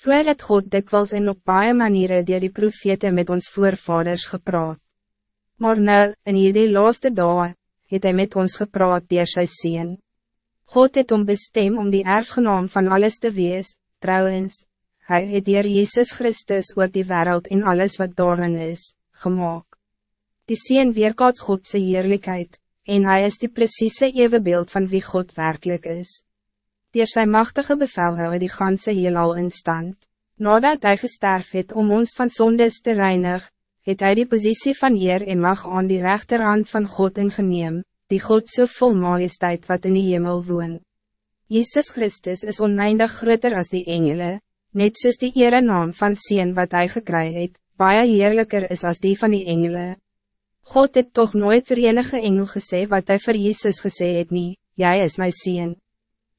Vroeger het God dikwijls en op baie maniere dier die profete met ons voorvaders gepraat. Maar nou, in hierdie laaste dae, het hij met ons gepraat dier sy sien. God het om bestem om die erfgenaam van alles te wees, trouwens, hij het dier Jezus Christus oor die wereld en alles wat daarin is, gemaakt. Die sien weerkaats Godse heerlijkheid, en hij is die precieze evenbeeld van wie God werkelijk is. Die zijn machtige bevel hou die ganse heelal in stand. Nadat hij gesterf het om ons van zondes te reinig, het hij die positie van eer en mag aan die rechterhand van God ingeneem, die God so vol majesteit wat in die hemel woon. Jezus Christus is oneindig groter als die engelen, net soos die ere naam van Sien wat hij gekry het, baie heerlijker is als die van die engelen. God het toch nooit vir enige engel gesê wat hij voor Jezus gesê het nie, Jij is mijn Sien.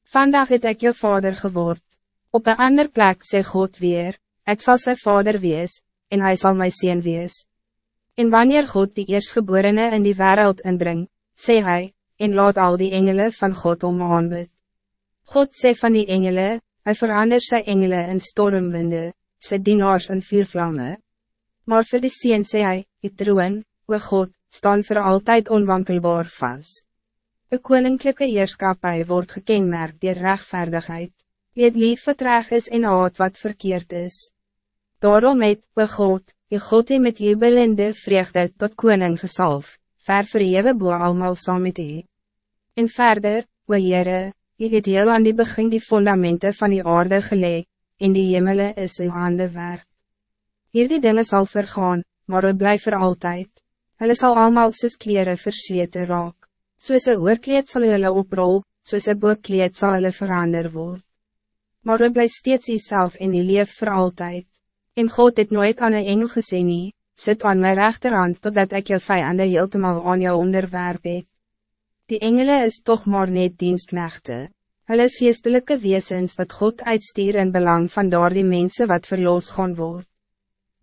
Vandaag het ik je vader geword. Op een ander plek sê God weer, ik zal zijn vader wees, en hij zal mijn Sien wees. En wanneer God die eerstgeborene in die wereld inbrengt, sê hij, en laat al die engelen van God om aanbid. God sê van die engelen, hij verandert zijn engelen in stormwinde, sy dienaars in vuurvlamme. Maar voor de Sien sê hy, die troon, o God, staan voor altijd onwankelbaar vast. Een koninklijke heerskapie wordt gekenmerkt door rechtvaardigheid. Je lief vertraag is en haat wat verkeerd is. Daarom het, o God, je God die met jubelende vreugde tot koning gesalf, ver verhewe boe almal saam met u. En verder, o Heere, je het heel aan die begin die fundamenten van die aarde geleek, en die hemele is uw handen werk. Hierdie dinge sal vergaan, maar het blijft voor altijd. Hulle sal allemaal soos kleren verswete raak. Soos een oorkleed sal hulle oprol, soos een boekkleed sal hulle verander word. Maar hulle bly steeds jezelf in die leef voor altijd. En God het nooit aan een engel gesê nie, sit aan mijn rechterhand totdat ik jou vijanden heeltemal aan jou onderwerp het. Die engelen is toch maar net dienstknechte. Hulle is geestelike wezens wat God uitstuur in belang van daar die mensen wat verloos gaan word.